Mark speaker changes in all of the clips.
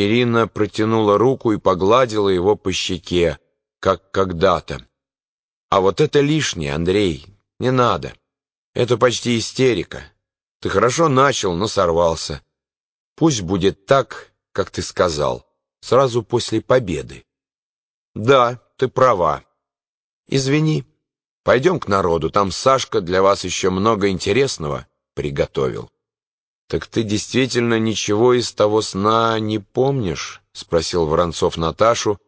Speaker 1: Ирина протянула руку и погладила его по щеке, как когда-то. «А вот это лишнее, Андрей, не надо. Это почти истерика. Ты хорошо начал, но сорвался. Пусть будет так, как ты сказал, сразу после победы. Да, ты права. Извини. Пойдем к народу, там Сашка для вас еще много интересного приготовил. Так ты действительно ничего из того сна не помнишь? Спросил Воронцов Наташу.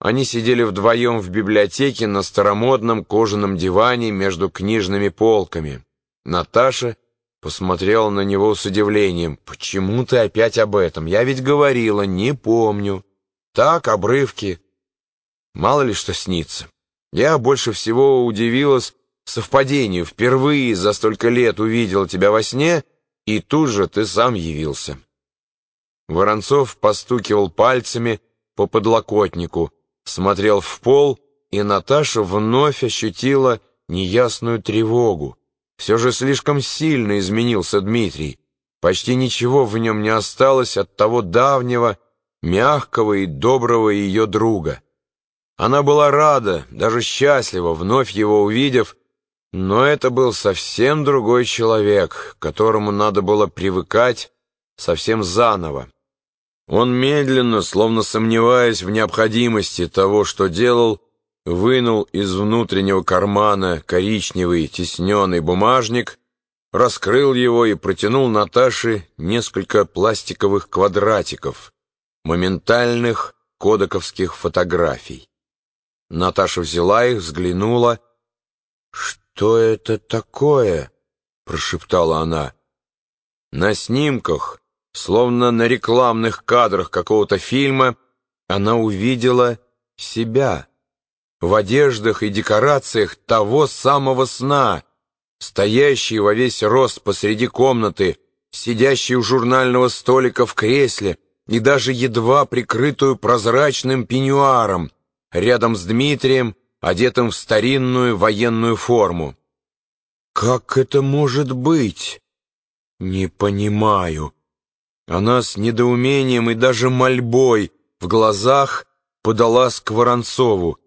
Speaker 1: Они сидели вдвоем в библиотеке на старомодном кожаном диване между книжными полками. Наташа посмотрела на него с удивлением. «Почему ты опять об этом? Я ведь говорила, не помню. Так, обрывки. Мало ли что снится. Я больше всего удивилась совпадению. Впервые за столько лет увидел тебя во сне, и тут же ты сам явился». Воронцов постукивал пальцами по подлокотнику, смотрел в пол, и Наташа вновь ощутила неясную тревогу. Все же слишком сильно изменился Дмитрий. Почти ничего в нем не осталось от того давнего, мягкого и доброго ее друга. Она была рада, даже счастлива, вновь его увидев, но это был совсем другой человек, к которому надо было привыкать совсем заново. Он медленно, словно сомневаясь в необходимости того, что делал, вынул из внутреннего кармана коричневый тисненный бумажник, раскрыл его и протянул Наташе несколько пластиковых квадратиков, моментальных кодековских фотографий. Наташа взяла их, взглянула. «Что это такое?» — прошептала она. На снимках, словно на рекламных кадрах какого-то фильма, она увидела себя в одеждах и декорациях того самого сна, стоящий во весь рост посреди комнаты, сидящий у журнального столика в кресле и даже едва прикрытую прозрачным пеньюаром, рядом с Дмитрием, одетым в старинную военную форму. «Как это может быть?» «Не понимаю». Она с недоумением и даже мольбой в глазах подалась к Воронцову.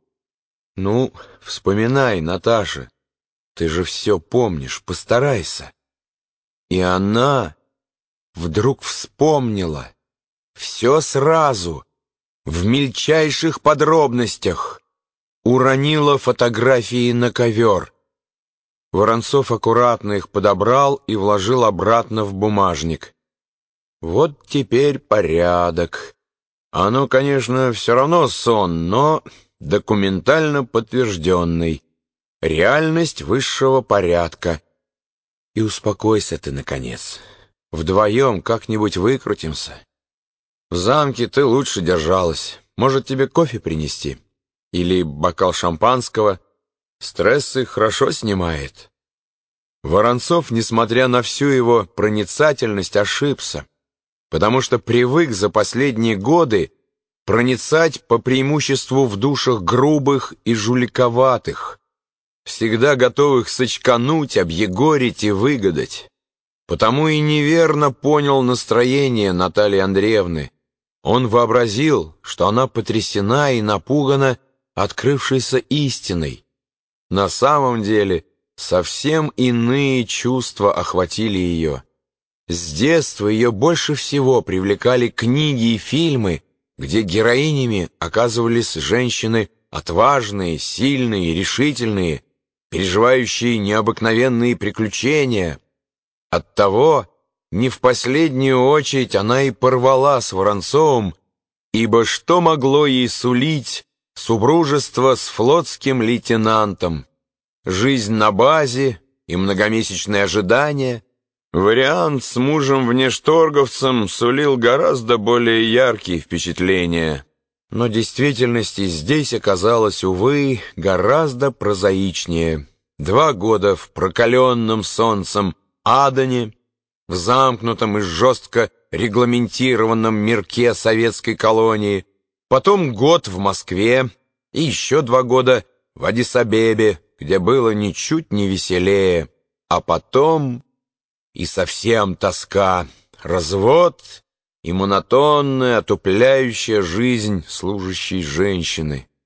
Speaker 1: Ну, вспоминай, Наташа. Ты же все помнишь, постарайся. И она вдруг вспомнила. Все сразу, в мельчайших подробностях. Уронила фотографии на ковер. Воронцов аккуратно их подобрал и вложил обратно в бумажник. Вот теперь порядок. Оно, конечно, все равно сон, но документально подтвержденный, реальность высшего порядка. И успокойся ты, наконец. Вдвоем как-нибудь выкрутимся. В замке ты лучше держалась. Может, тебе кофе принести? Или бокал шампанского? Стрессы хорошо снимает. Воронцов, несмотря на всю его проницательность, ошибся, потому что привык за последние годы проницать по преимуществу в душах грубых и жуликоватых, всегда готовых сочкануть, объегорить и выгадать. Потому и неверно понял настроение Натальи Андреевны. Он вообразил, что она потрясена и напугана открывшейся истиной. На самом деле совсем иные чувства охватили ее. С детства ее больше всего привлекали книги и фильмы, где героинями оказывались женщины отважные, сильные, решительные, переживающие необыкновенные приключения. Оттого не в последнюю очередь она и порвала с Воронцовым, ибо что могло ей сулить супружество с флотским лейтенантом? Жизнь на базе и многомесячные ожидания — Вариант с мужем-внешторговцем сулил гораздо более яркие впечатления, но действительность здесь оказалась, увы, гораздо прозаичнее. Два года в прокаленном солнцем Адане, в замкнутом и жестко регламентированном мирке советской колонии, потом год в Москве и еще два года в Адисабебе, где было ничуть не веселее, а потом и совсем тоска, развод и монотонная, отупляющая жизнь служащей женщины.